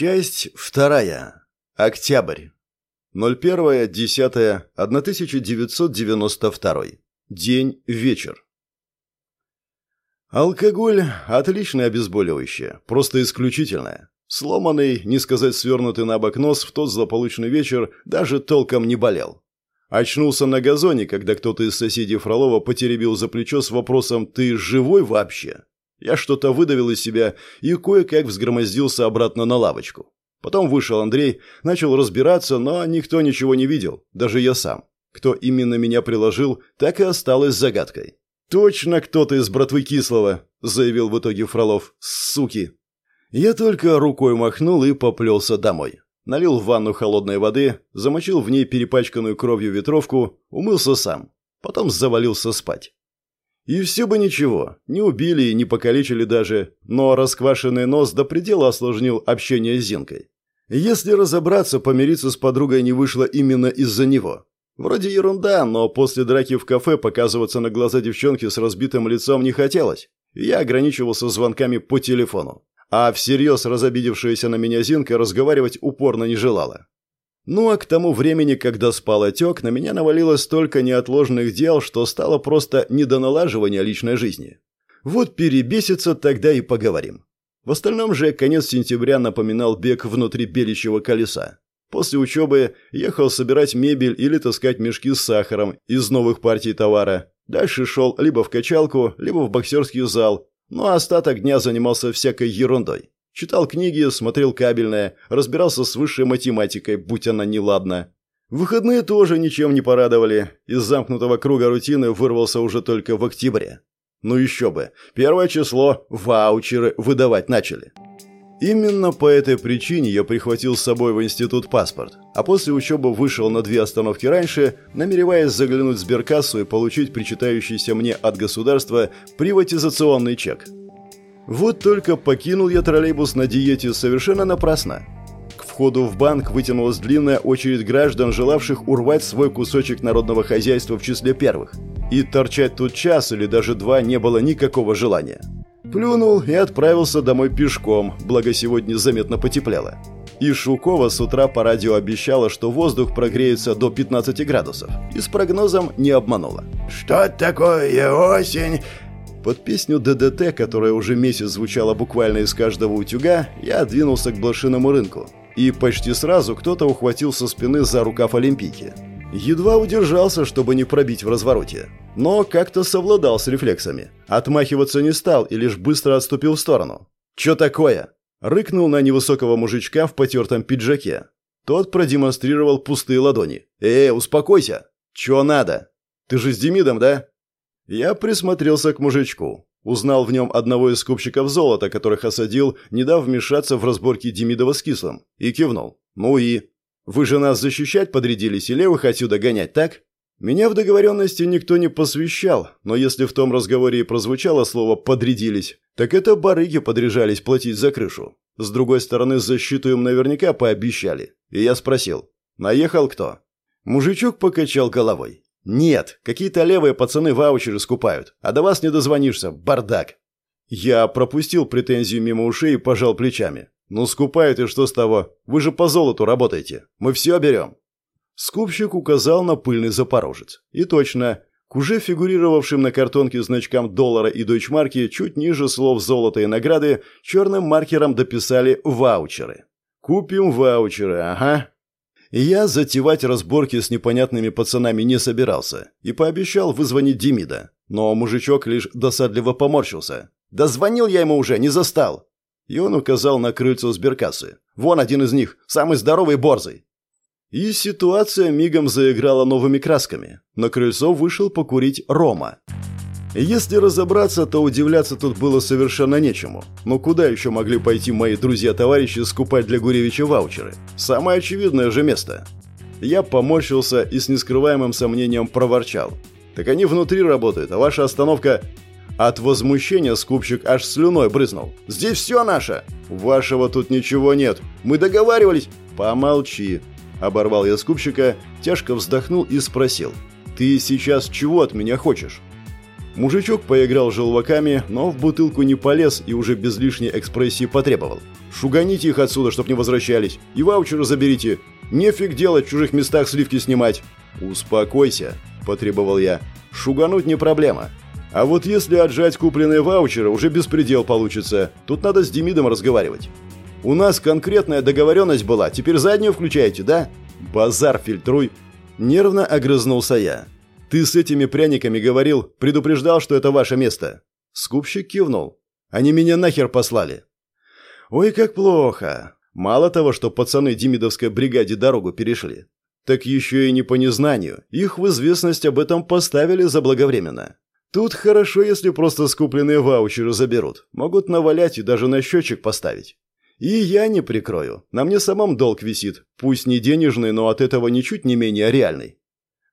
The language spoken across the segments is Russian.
Часть вторая. Октябрь. 01.10.1992. День, вечер. Алкоголь – отличное обезболивающее, просто исключительное. Сломанный, не сказать свернутый на бок нос в тот злополучный вечер даже толком не болел. Очнулся на газоне, когда кто-то из соседей Фролова потеребил за плечо с вопросом «Ты живой вообще?». Я что-то выдавил из себя и кое-как взгромоздился обратно на лавочку. Потом вышел Андрей, начал разбираться, но никто ничего не видел, даже я сам. Кто именно меня приложил, так и осталось загадкой. «Точно кто-то из братвы Кислого», — заявил в итоге Фролов. «Суки!» Я только рукой махнул и поплелся домой. Налил в ванну холодной воды, замочил в ней перепачканную кровью ветровку, умылся сам. Потом завалился спать. И все бы ничего, не убили и не покалечили даже, но расквашенный нос до предела осложнил общение с Зинкой. Если разобраться, помириться с подругой не вышло именно из-за него. Вроде ерунда, но после драки в кафе показываться на глаза девчонки с разбитым лицом не хотелось. Я ограничивался звонками по телефону. А всерьез разобидевшаяся на меня Зинка разговаривать упорно не желала. Ну а к тому времени, когда спал отек, на меня навалилось столько неотложных дел, что стало просто не до налаживания личной жизни. Вот перебесится, тогда и поговорим. В остальном же конец сентября напоминал бег внутри беличьего колеса. После учебы ехал собирать мебель или таскать мешки с сахаром из новых партий товара. Дальше шел либо в качалку, либо в боксерский зал, ну а остаток дня занимался всякой ерундой. Читал книги, смотрел кабельное, разбирался с высшей математикой, будь она неладна. Выходные тоже ничем не порадовали. Из замкнутого круга рутины вырвался уже только в октябре. Ну еще бы. Первое число ваучеры выдавать начали. Именно по этой причине я прихватил с собой в институт паспорт, а после учебы вышел на две остановки раньше, намереваясь заглянуть в сберкассу и получить причитающийся мне от государства приватизационный чек – вот только покинул я троллейбус на диете совершенно напрасно. К входу в банк вытянулась длинная очередь граждан, желавших урвать свой кусочек народного хозяйства в числе первых. И торчать тут час или даже два не было никакого желания. Плюнул и отправился домой пешком, благо сегодня заметно потеплело. И Шукова с утра по радио обещала, что воздух прогреется до 15 градусов. И с прогнозом не обманула. «Что такое осень?» Под песню ДДТ, которая уже месяц звучала буквально из каждого утюга, я двинулся к блошиному рынку. И почти сразу кто-то ухватил со спины за рукав Олимпийки. Едва удержался, чтобы не пробить в развороте. Но как-то совладал с рефлексами. Отмахиваться не стал и лишь быстро отступил в сторону. «Чё такое?» Рыкнул на невысокого мужичка в потертом пиджаке. Тот продемонстрировал пустые ладони. «Э, успокойся!» «Чё надо?» «Ты же с Демидом, да?» Я присмотрелся к мужичку. Узнал в нем одного из скупщиков золота, которых осадил, не дав вмешаться в разборки Демидова с Кислым, и кивнул. «Ну и? Вы же нас защищать подрядились и левых отсюда гонять, так?» Меня в договоренности никто не посвящал, но если в том разговоре и прозвучало слово «подрядились», так это барыги подряжались платить за крышу. С другой стороны, защиту им наверняка пообещали. И я спросил, «Наехал кто?» Мужичок покачал головой. «Нет, какие-то левые пацаны ваучеры скупают, а до вас не дозвонишься, бардак». Я пропустил претензию мимо ушей и пожал плечами. «Ну, скупают и что с того? Вы же по золоту работаете. Мы все берем». Скупщик указал на пыльный запорожец. И точно, к уже фигурировавшим на картонке значкам доллара и дойчмарки чуть ниже слов «золото» и «награды» черным маркером дописали «ваучеры». «Купим ваучеры, ага. Я затевать разборки с непонятными пацанами не собирался и пообещал вызвонить Демида. Но мужичок лишь досадливо поморщился. «Да звонил я ему уже, не застал!» И он указал на крыльцо сберкассы. «Вон один из них, самый здоровый борзый!» И ситуация мигом заиграла новыми красками. На крыльцо вышел покурить Рома. Если разобраться, то удивляться тут было совершенно нечему. Но куда еще могли пойти мои друзья-товарищи скупать для Гуревича ваучеры? Самое очевидное же место. Я поморщился и с нескрываемым сомнением проворчал. «Так они внутри работают, а ваша остановка...» От возмущения скупщик аж слюной брызнул. «Здесь все наше!» «Вашего тут ничего нет. Мы договаривались...» «Помолчи!» Оборвал я скупщика, тяжко вздохнул и спросил. «Ты сейчас чего от меня хочешь?» Мужичок поиграл желваками, но в бутылку не полез и уже без лишней экспрессии потребовал. Шуганите их отсюда, чтоб не возвращались. И ваучеры заберите. Нефиг делать в чужих местах сливки снимать». «Успокойся», – потребовал я. «Шугануть не проблема. А вот если отжать купленные ваучеры, уже беспредел получится. Тут надо с Демидом разговаривать. У нас конкретная договоренность была, теперь заднюю включаете, да? Базар фильтруй. Нервно огрызнулся я. Ты с этими пряниками говорил, предупреждал, что это ваше место. Скупщик кивнул. Они меня нахер послали. Ой, как плохо. Мало того, что пацаны Демидовской бригаде дорогу перешли, так еще и не по незнанию. Их в известность об этом поставили заблаговременно. Тут хорошо, если просто скупленные ваучеры заберут. Могут навалять и даже на счетчик поставить. И я не прикрою. На мне самом долг висит. Пусть не денежный, но от этого ничуть не менее реальный.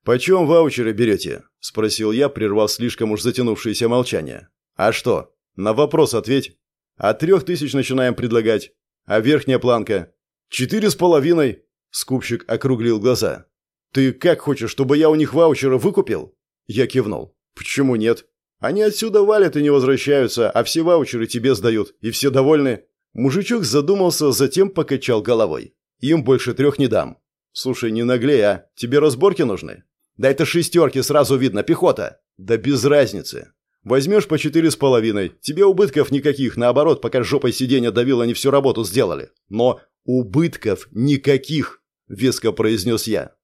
«Почем ваучеры берете?» – спросил я, прервав слишком уж затянувшееся молчание. «А что? На вопрос ответь. От трех тысяч начинаем предлагать. А верхняя планка?» «Четыре с половиной!» – скупщик округлил глаза. «Ты как хочешь, чтобы я у них ваучеры выкупил?» Я кивнул. «Почему нет? Они отсюда валят и не возвращаются, а все ваучеры тебе сдают, и все довольны». Мужичок задумался, затем покачал головой. «Им больше трех не дам». «Слушай, не наглей, а? Тебе разборки нужны?» «Да это шестерки, сразу видно, пехота». «Да без разницы. Возьмешь по четыре с половиной. Тебе убытков никаких, наоборот, пока жопой сиденья давил, они всю работу сделали. Но убытков никаких», — веско произнес я.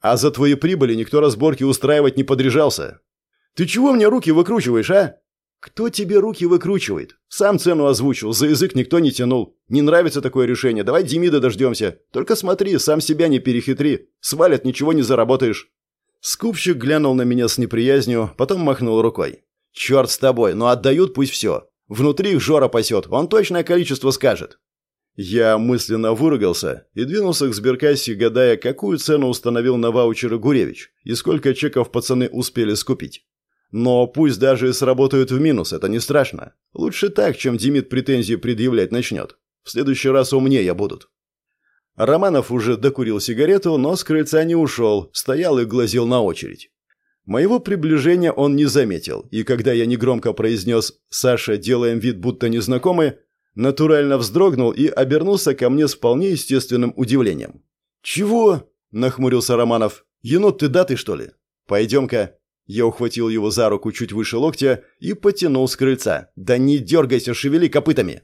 «А за твои прибыли никто разборки устраивать не подряжался. «Ты чего мне руки выкручиваешь, а?» «Кто тебе руки выкручивает? Сам цену озвучил, за язык никто не тянул. Не нравится такое решение, давай Демида дождемся. Только смотри, сам себя не перехитри. Свалят, ничего не заработаешь». Скупщик глянул на меня с неприязнью, потом махнул рукой. «Черт с тобой, но отдают пусть все. Внутри их Жора пасет, он точное количество скажет». Я мысленно выругался и двинулся к сберкассе, гадая, какую цену установил на ваучеры Гуревич и сколько чеков пацаны успели скупить. Но пусть даже сработают в минус, это не страшно. Лучше так, чем Демид претензии предъявлять начнет. В следующий раз умнее будут. Романов уже докурил сигарету, но с крыльца не ушел, стоял и глазел на очередь. Моего приближения он не заметил, и когда я негромко произнес «Саша, делаем вид, будто незнакомы», натурально вздрогнул и обернулся ко мне с вполне естественным удивлением. «Чего?» – нахмурился Романов. «Енот ты датый, что ли? Пойдем-ка». Я ухватил его за руку чуть выше локтя и потянул с крыльца. «Да не дергайся, шевели копытами!»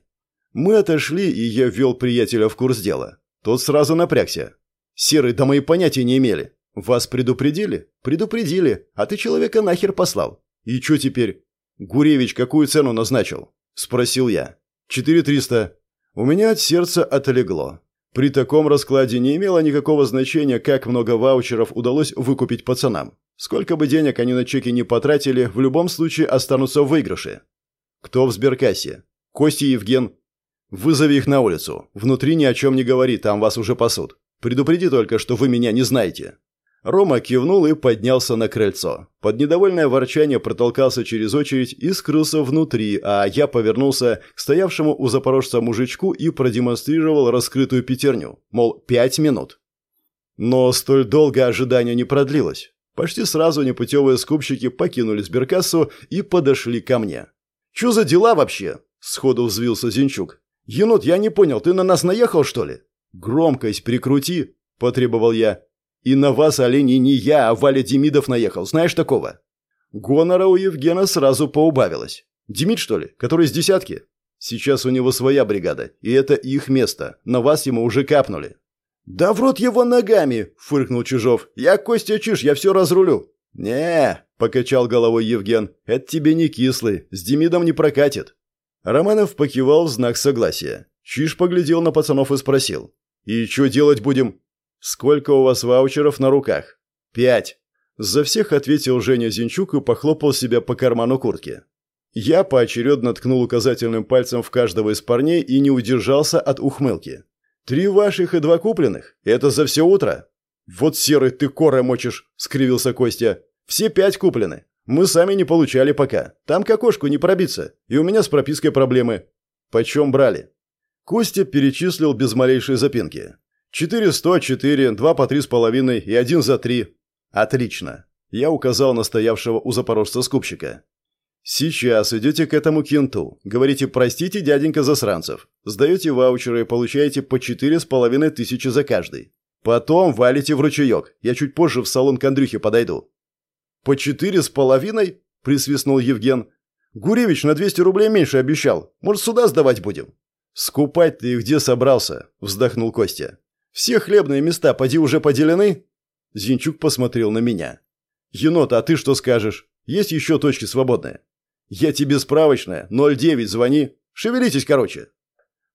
Мы отошли, и я ввел приятеля в курс дела. Тот сразу напрягся. «Серый, да мои понятия не имели. Вас предупредили?» «Предупредили. А ты человека нахер послал». «И что теперь?» «Гуревич какую цену назначил?» Спросил я. «Четыре триста». У меня от сердца отлегло. При таком раскладе не имело никакого значения, как много ваучеров удалось выкупить пацанам. Сколько бы денег они на чеки не потратили, в любом случае останутся в выигрыше. Кто в сберкассе? Костя Евген. Вызови их на улицу. Внутри ни о чем не говори, там вас уже пасут. Предупреди только, что вы меня не знаете. Рома кивнул и поднялся на крыльцо. Под недовольное ворчание протолкался через очередь и скрылся внутри, а я повернулся к стоявшему у запорожца мужичку и продемонстрировал раскрытую пятерню, мол, пять минут. Но столь долго ожидание не продлилось. Почти сразу непутевые скупщики покинули сберкассу и подошли ко мне. «Чё за дела вообще?» – сходу взвился Зинчук. «Енот, я не понял, ты на нас наехал, что ли?» «Громкость прикрути», – потребовал я. «И на вас, олени, не я, а Валя Демидов наехал. Знаешь такого?» Гонора у Евгена сразу поубавилось. «Демид, что ли? Который с десятки?» «Сейчас у него своя бригада, и это их место. На вас ему уже капнули». «Да в рот его ногами!» – фыркнул Чижов. «Я Костя Чиж, я все разрулю». «Не», – покачал головой Евген, – «это тебе не кислый, с Демидом не прокатит». Романов покивал в знак согласия. Чиж поглядел на пацанов и спросил. «И что делать будем?» «Сколько у вас ваучеров на руках?» «Пять». За всех ответил Женя Зинчук и похлопал себя по карману куртки. Я поочередно ткнул указательным пальцем в каждого из парней и не удержался от ухмылки. «Три ваших и два купленных? Это за все утро?» «Вот серый ты коры мочишь», — скривился Костя. «Все пять куплены. Мы сами не получали пока. Там к окошку не пробиться. И у меня с пропиской проблемы». «Почем брали?» Костя перечислил без малейшей запинки. «Четыре сто, четыре, два по три с половиной и один за три». «Отлично». Я указал на стоявшего у запорожца скупщика. Сейчас идете к этому кенту. Говорите «Простите, дяденька засранцев». Сдаете ваучеры и получаете по четыре с половиной тысячи за каждый. Потом валите в ручеек. Я чуть позже в салон к Андрюхе подойду». «По четыре с половиной?» – присвистнул Евген. «Гуревич на 200 рублей меньше обещал. Может, сюда сдавать будем?» «Скупать ты где собрался?» – вздохнул Костя. «Все хлебные места поди уже поделены?» Зинчук посмотрел на меня. «Енот, а ты что скажешь? Есть еще точки свободные?» «Я тебе справочная. 09, звони. Шевелитесь, короче».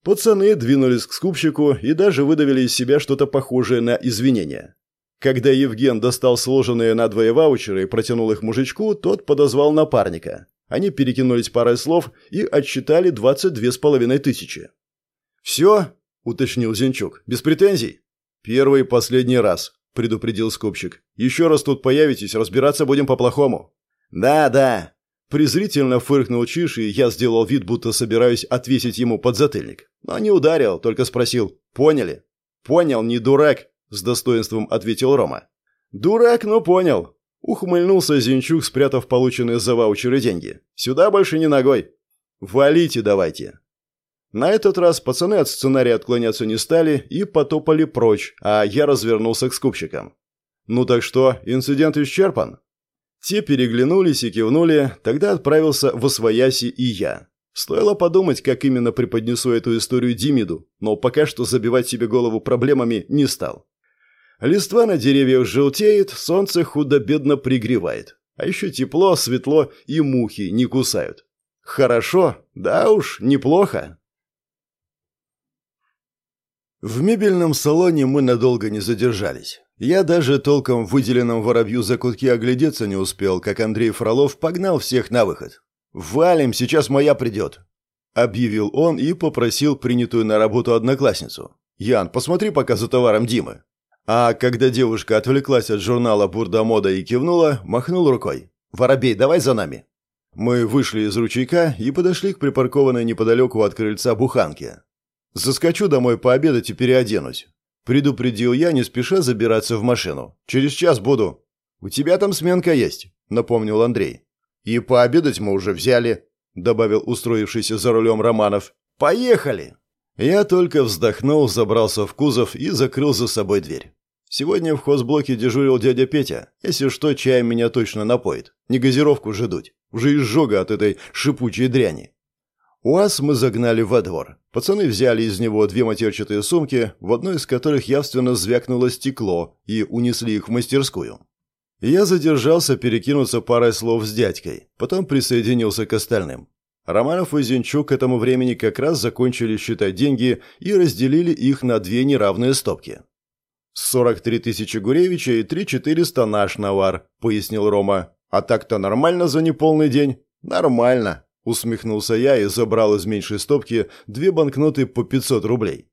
Пацаны двинулись к скупщику и даже выдавили из себя что-то похожее на извинения. Когда Евген достал сложенные надвое ваучеры и протянул их мужичку, тот подозвал напарника. Они перекинулись парой слов и отсчитали двадцать две с половиной тысячи. «Все?» – уточнил Зинчук. «Без претензий?» «Первый и последний раз», – предупредил скупщик. «Еще раз тут появитесь, разбираться будем по-плохому». «Да, да», Презрительно фыркнул Чиш, и я сделал вид, будто собираюсь отвесить ему подзатыльник. Но не ударил, только спросил «Поняли?» «Понял, не дурак», — с достоинством ответил Рома. «Дурак, но понял». Ухмыльнулся Зинчук, спрятав полученные за ваучеры деньги. «Сюда больше не ногой». «Валите давайте». На этот раз пацаны от сценария отклоняться не стали и потопали прочь, а я развернулся к скупщикам. «Ну так что, инцидент исчерпан?» Те переглянулись и кивнули, тогда отправился в Освояси и я. Стоило подумать, как именно преподнесу эту историю Димиду, но пока что забивать себе голову проблемами не стал. Листва на деревьях желтеет, солнце худо-бедно пригревает. А еще тепло, светло и мухи не кусают. Хорошо, да уж, неплохо. В мебельном салоне мы надолго не задержались. Я даже толком в выделенном воробью закутке оглядеться не успел, как Андрей Фролов погнал всех на выход. «Валим, сейчас моя придет», — объявил он и попросил принятую на работу одноклассницу. «Ян, посмотри пока за товаром Димы». А когда девушка отвлеклась от журнала «Бурда мода» и кивнула, махнул рукой. «Воробей, давай за нами». Мы вышли из ручейка и подошли к припаркованной неподалеку от крыльца буханке. «Заскочу домой пообедать и переоденусь. Предупредил я, не спеша забираться в машину. «Через час буду». «У тебя там сменка есть», — напомнил Андрей. «И пообедать мы уже взяли», — добавил устроившийся за рулем Романов. «Поехали!» Я только вздохнул, забрался в кузов и закрыл за собой дверь. Сегодня в хозблоке дежурил дядя Петя. Если что, чаем меня точно напоит. Не газировку же дуть. Уже изжога от этой шипучей дряни. УАЗ мы загнали во двор. Пацаны взяли из него две матерчатые сумки, в одной из которых явственно звякнуло стекло, и унесли их в мастерскую. Я задержался перекинуться парой слов с дядькой, потом присоединился к остальным. Романов и Зинчук к этому времени как раз закончили считать деньги и разделили их на две неравные стопки. «43 тысячи Гуревича и 3 400 наш навар», — пояснил Рома. «А так-то нормально за неполный день?» «Нормально», Усмехнулся я и забрал из меньшей стопки две банкноты по 500 рублей.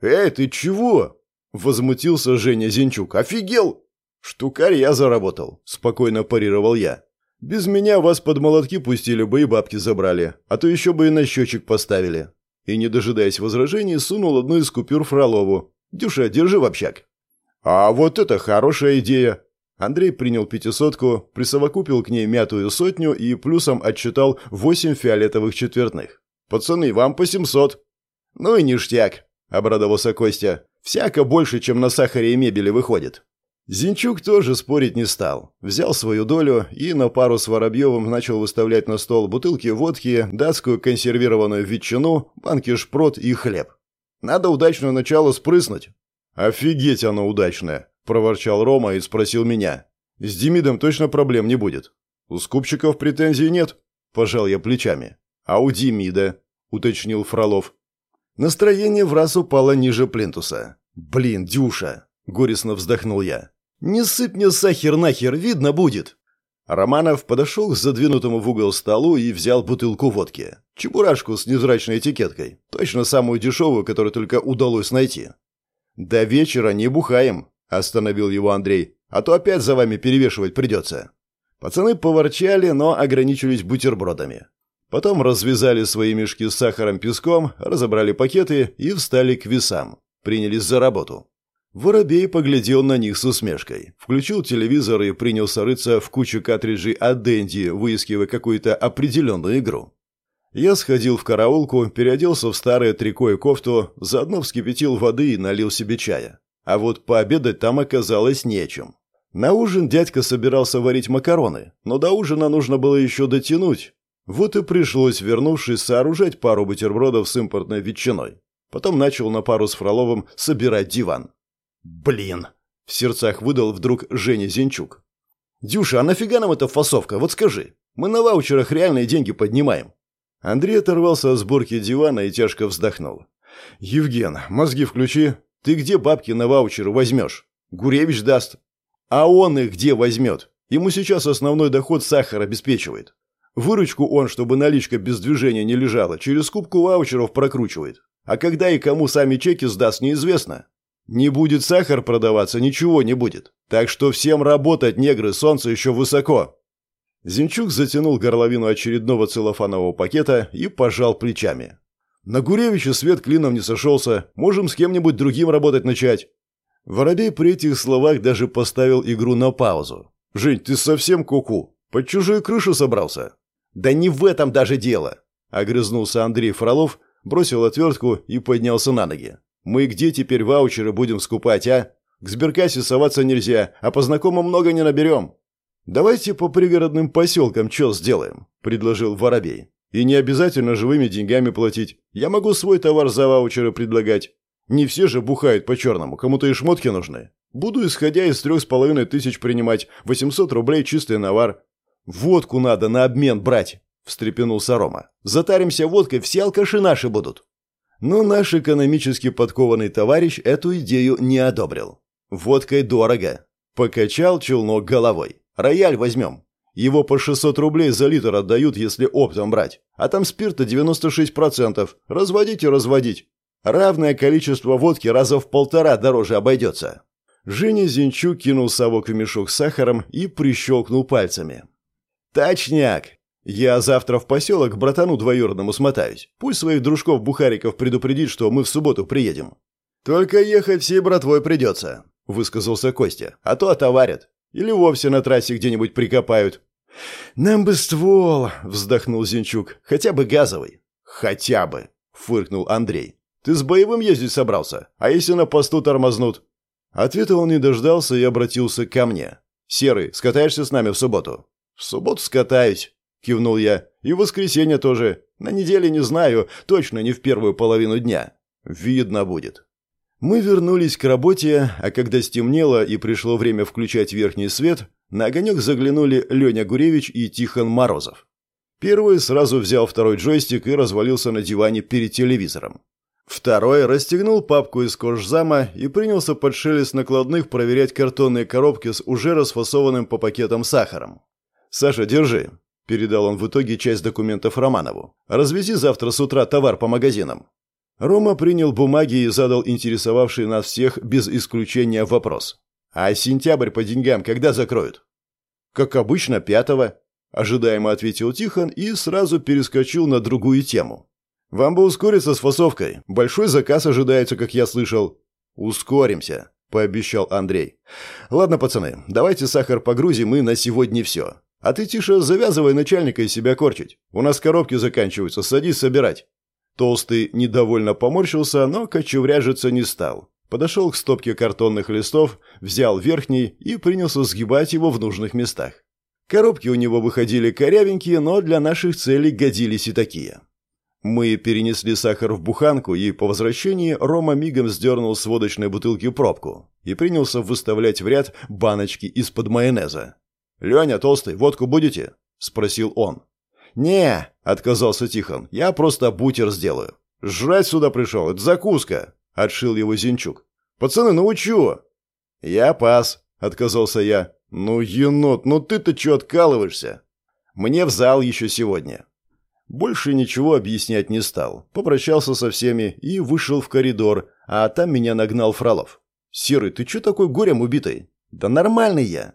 «Эй, ты чего?» – возмутился Женя Зинчук. «Офигел!» «Штукарь я заработал», – спокойно парировал я. «Без меня вас под молотки пустили бы и бабки забрали, а то еще бы и на счетчик поставили». И, не дожидаясь возражений, сунул одну из купюр Фролову. «Дюша, держи в общак». «А вот это хорошая идея!» Андрей принял пятисотку, присовокупил к ней мятую сотню и плюсом отчитал восемь фиолетовых четвертных. «Пацаны, вам по семьсот». «Ну и ништяк», — обрадовался Костя. «Всяко больше, чем на сахаре и мебели выходит». Зинчук тоже спорить не стал. Взял свою долю и на пару с Воробьевым начал выставлять на стол бутылки водки, датскую консервированную ветчину, банки шпрот и хлеб. «Надо удачное начало спрыснуть». «Офигеть оно удачное!» – проворчал Рома и спросил меня. «С Демидом точно проблем не будет?» «У скупщиков претензий нет», – пожал я плечами. «А у Демида?» – уточнил Фролов. Настроение в раз упало ниже плинтуса. «Блин, Дюша!» – горестно вздохнул я. «Не сыпь мне сахар нахер, видно будет!» Романов подошел к задвинутому в угол столу и взял бутылку водки. Чебурашку с невзрачной этикеткой. Точно самую дешевую, которую только удалось найти. «До вечера не бухаем», Остановил его Андрей. «А то опять за вами перевешивать придется». Пацаны поворчали, но ограничились бутербродами. Потом развязали свои мешки с сахаром, песком, разобрали пакеты и встали к весам. Принялись за работу. Воробей поглядел на них с усмешкой, включил телевизор и принялся рыться в кучу картриджей от Дэнди, выискивая какую-то определенную игру. Я сходил в караулку, переоделся в старое трико и кофту, заодно вскипятил воды и налил себе чая. А вот пообедать там оказалось нечем. На ужин дядька собирался варить макароны, но до ужина нужно было еще дотянуть. Вот и пришлось, вернувшись, сооружать пару бутербродов с импортной ветчиной. Потом начал на пару с Фроловым собирать диван. «Блин!» — в сердцах выдал вдруг Женя Зинчук. «Дюша, а нафига нам эта фасовка? Вот скажи. Мы на ваучерах реальные деньги поднимаем. Андрей оторвался от сборки дивана и тяжко вздохнул. «Евген, мозги включи. Ты где бабки на ваучеры возьмешь? Гуревич даст. А он их где возьмет? Ему сейчас основной доход сахар обеспечивает. Выручку он, чтобы наличка без движения не лежала, через кубку ваучеров прокручивает. А когда и кому сами чеки сдаст, неизвестно. Не будет сахар продаваться, ничего не будет. Так что всем работать, негры, солнце еще высоко. Зинчук затянул горловину очередного целлофанового пакета и пожал плечами. «На Гуревича свет клином не сошелся. Можем с кем-нибудь другим работать начать». Воробей при этих словах даже поставил игру на паузу. «Жень, ты совсем куку? -ку? Под чужую крышу собрался?» «Да не в этом даже дело!» Огрызнулся Андрей Фролов, бросил отвертку и поднялся на ноги. «Мы где теперь ваучеры будем скупать, а? К сберкассе соваться нельзя, а по знакомым много не наберем. «Давайте по пригородным поселкам что сделаем», – предложил Воробей. «И не обязательно живыми деньгами платить. Я могу свой товар за ваучеры предлагать. Не все же бухают по-черному, кому-то и шмотки нужны. Буду, исходя из трех с половиной тысяч, принимать 800 рублей чистый навар. Водку надо на обмен брать», – встрепенулся Рома. «Затаримся водкой, все алкаши наши будут». Но наш экономически подкованный товарищ эту идею не одобрил. «Водкой дорого», – покачал челнок головой. Рояль возьмем. Его по 600 рублей за литр отдают, если оптом брать. А там спирта 96%. Разводить и разводить. Равное количество водки раза в полтора дороже обойдется. Женя Зинчук кинул совок в мешок с сахаром и прищелкнул пальцами. «Точняк! Я завтра в поселок к братану двоюродному смотаюсь. Пусть своих дружков-бухариков предупредит, что мы в субботу приедем». «Только ехать всей братвой придется», — высказался Костя. «А то отоварят. Или вовсе на трассе где-нибудь прикопают. «Нам бы ствол», — вздохнул Зинчук. «Хотя бы газовый». «Хотя бы», — фыркнул Андрей. «Ты с боевым ездить собрался? А если на посту тормознут?» Ответа он не дождался и обратился ко мне. «Серый, скатаешься с нами в субботу?» «В субботу скатаюсь», — кивнул я. «И в воскресенье тоже. На неделе не знаю, точно не в первую половину дня. Видно будет». Мы вернулись к работе, а когда стемнело и пришло время включать верхний свет, на огонек заглянули Леня Гуревич и Тихон Морозов. Первый сразу взял второй джойстик и развалился на диване перед телевизором. Второй расстегнул папку из кожзама и принялся под шелест накладных проверять картонные коробки с уже расфасованным по пакетам сахаром. «Саша, держи», – передал он в итоге часть документов Романову. «Развези завтра с утра товар по магазинам». Рома принял бумаги и задал интересовавший нас всех без исключения вопрос. «А сентябрь по деньгам когда закроют?» «Как обычно, пятого», – ожидаемо ответил Тихон и сразу перескочил на другую тему. «Вам бы ускориться с фасовкой. Большой заказ ожидается, как я слышал». «Ускоримся», – пообещал Андрей. «Ладно, пацаны, давайте сахар погрузим и на сегодня все. А ты, Тише, завязывай начальника из себя корчить. У нас коробки заканчиваются, садись собирать». Толстый недовольно поморщился, но кочевряжиться не стал. Подошел к стопке картонных листов, взял верхний и принялся сгибать его в нужных местах. Коробки у него выходили корявенькие, но для наших целей годились и такие. Мы перенесли сахар в буханку, и по возвращении Рома мигом сдернул с водочной бутылки пробку и принялся выставлять в ряд баночки из-под майонеза. «Леня, толстый, водку будете?» – спросил он. «Не», — отказался Тихон, — «я просто бутер сделаю». «Жрать сюда пришел, это закуска», — отшил его Зинчук. «Пацаны, научу». «Я пас», — отказался я. «Ну, енот, ну ты-то чё откалываешься?» «Мне в зал еще сегодня». Больше ничего объяснять не стал. Попрощался со всеми и вышел в коридор, а там меня нагнал Фролов. «Серый, ты чё такой горем убитый?» «Да нормальный я».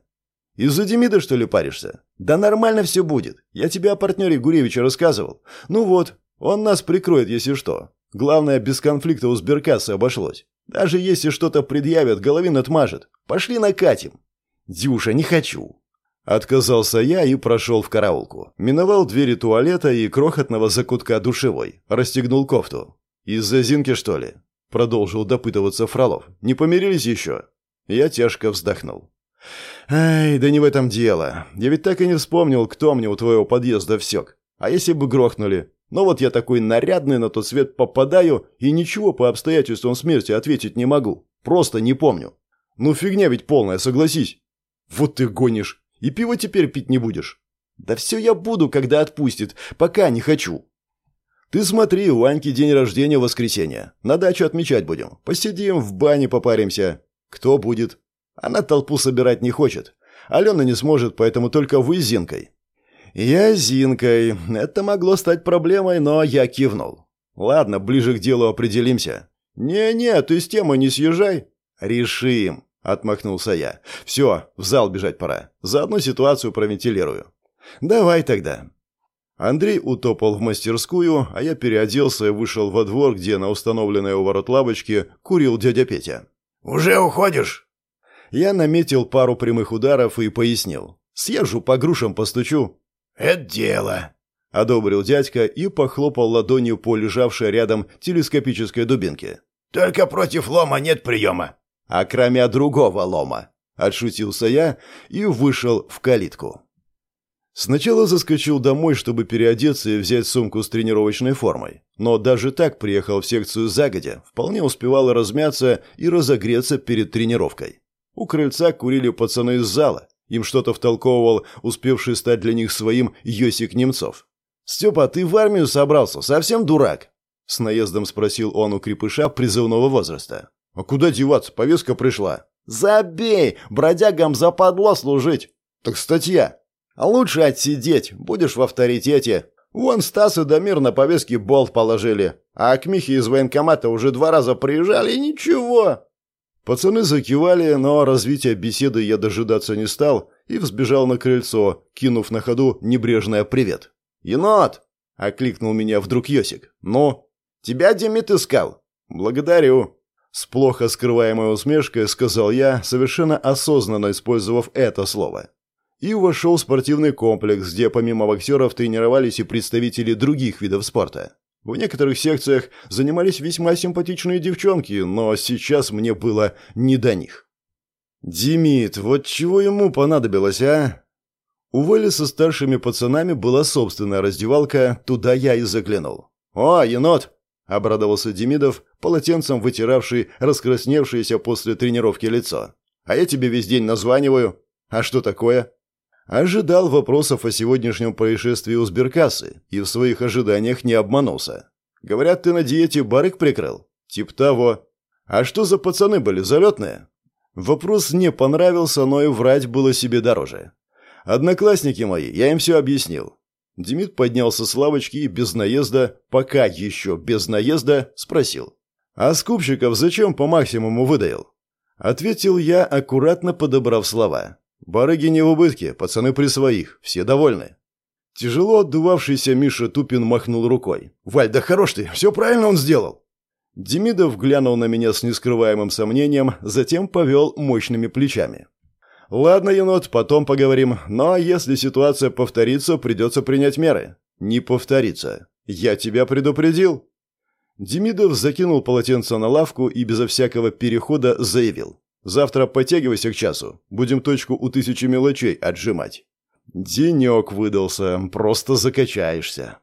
«Из-за Демида, что ли, паришься?» «Да нормально все будет. Я тебе о партнере Гуревича рассказывал. Ну вот, он нас прикроет, если что. Главное, без конфликта у сберкассы обошлось. Даже если что-то предъявят, головин отмажет. Пошли накатим. Дюша, не хочу. Отказался я и прошел в караулку. Миновал двери туалета и крохотного закутка душевой. Расстегнул кофту. «Из-за Зинки, что ли?» Продолжил допытываться Фролов. «Не помирились еще?» Я тяжко вздохнул. «Ай, да не в этом дело. Я ведь так и не вспомнил, кто мне у твоего подъезда всек. А если бы грохнули? Но вот я такой нарядный на тот свет попадаю и ничего по обстоятельствам смерти ответить не могу. Просто не помню. Ну фигня ведь полная, согласись. Вот ты гонишь. И пиво теперь пить не будешь. Да все я буду, когда отпустит. Пока не хочу. Ты смотри, у Аньки день рождения в воскресенье. На дачу отмечать будем. Посидим, в бане попаримся. Кто будет? Она толпу собирать не хочет. Алена не сможет, поэтому только вы с Зинкой. Я с Зинкой. Это могло стать проблемой, но я кивнул. Ладно, ближе к делу определимся. Не-не, ты с темы не съезжай. Решим. — отмахнулся я. «Все, в зал бежать пора. Заодно ситуацию провентилирую». «Давай тогда». Андрей утопал в мастерскую, а я переоделся и вышел во двор, где на установленной у ворот лавочке курил дядя Петя. «Уже уходишь?» Я наметил пару прямых ударов и пояснил. «Съезжу по грушам постучу». «Это дело», — одобрил дядька и похлопал ладонью по лежавшей рядом телескопической дубинке. «Только против лома нет приема» а кроме другого лома. Отшутился я и вышел в калитку. Сначала заскочил домой, чтобы переодеться и взять сумку с тренировочной формой. Но даже так приехал в секцию загодя, вполне успевал размяться и разогреться перед тренировкой. У крыльца курили пацаны из зала. Им что-то втолковывал успевший стать для них своим Йосик Немцов. «Степа, ты в армию собрался? Совсем дурак?» С наездом спросил он у крепыша призывного возраста. «А куда деваться? Повестка пришла». «Забей! Бродягам западло служить!» «Так статья!» «А лучше отсидеть, будешь в авторитете. Вон Стас и Дамир на повестке болт положили, а к Михе из военкомата уже два раза приезжали, и ничего!» Пацаны закивали, но развития беседы я дожидаться не стал и взбежал на крыльцо, кинув на ходу небрежное «привет». «Енот!» — окликнул меня вдруг Йосик. «Ну?» «Тебя Демид искал?» «Благодарю». С плохо скрываемой усмешкой сказал я, совершенно осознанно использовав это слово. И вошел в спортивный комплекс, где помимо боксеров тренировались и представители других видов спорта. В некоторых секциях занимались весьма симпатичные девчонки, но сейчас мне было не до них. «Димит, вот чего ему понадобилось, а?» У Вали со старшими пацанами была собственная раздевалка, туда я и заглянул. «О, енот!» обрадовался Демидов, полотенцем вытиравший раскрасневшееся после тренировки лицо. «А я тебе весь день названиваю. А что такое?» Ожидал вопросов о сегодняшнем происшествии у сберкассы и в своих ожиданиях не обманулся. «Говорят, ты на диете барык прикрыл?» «Тип того». «А что за пацаны были, залетные?» Вопрос не понравился, но и врать было себе дороже. «Одноклассники мои, я им все объяснил. Демид поднялся с лавочки и без наезда, пока еще без наезда, спросил. «А скупщиков зачем по максимуму выдаил?» Ответил я, аккуратно подобрав слова. «Барыги не в убытке, пацаны при своих, все довольны». Тяжело отдувавшийся Миша Тупин махнул рукой. «Валь, да хорош ты, все правильно он сделал!» Демидов глянул на меня с нескрываемым сомнением, затем повел мощными плечами. «Ладно, енот, потом поговорим, но если ситуация повторится, придется принять меры». «Не повторится. Я тебя предупредил». Демидов закинул полотенце на лавку и безо всякого перехода заявил. «Завтра подтягивайся к часу. Будем точку у тысячи мелочей отжимать». Денек выдался, просто закачаешься.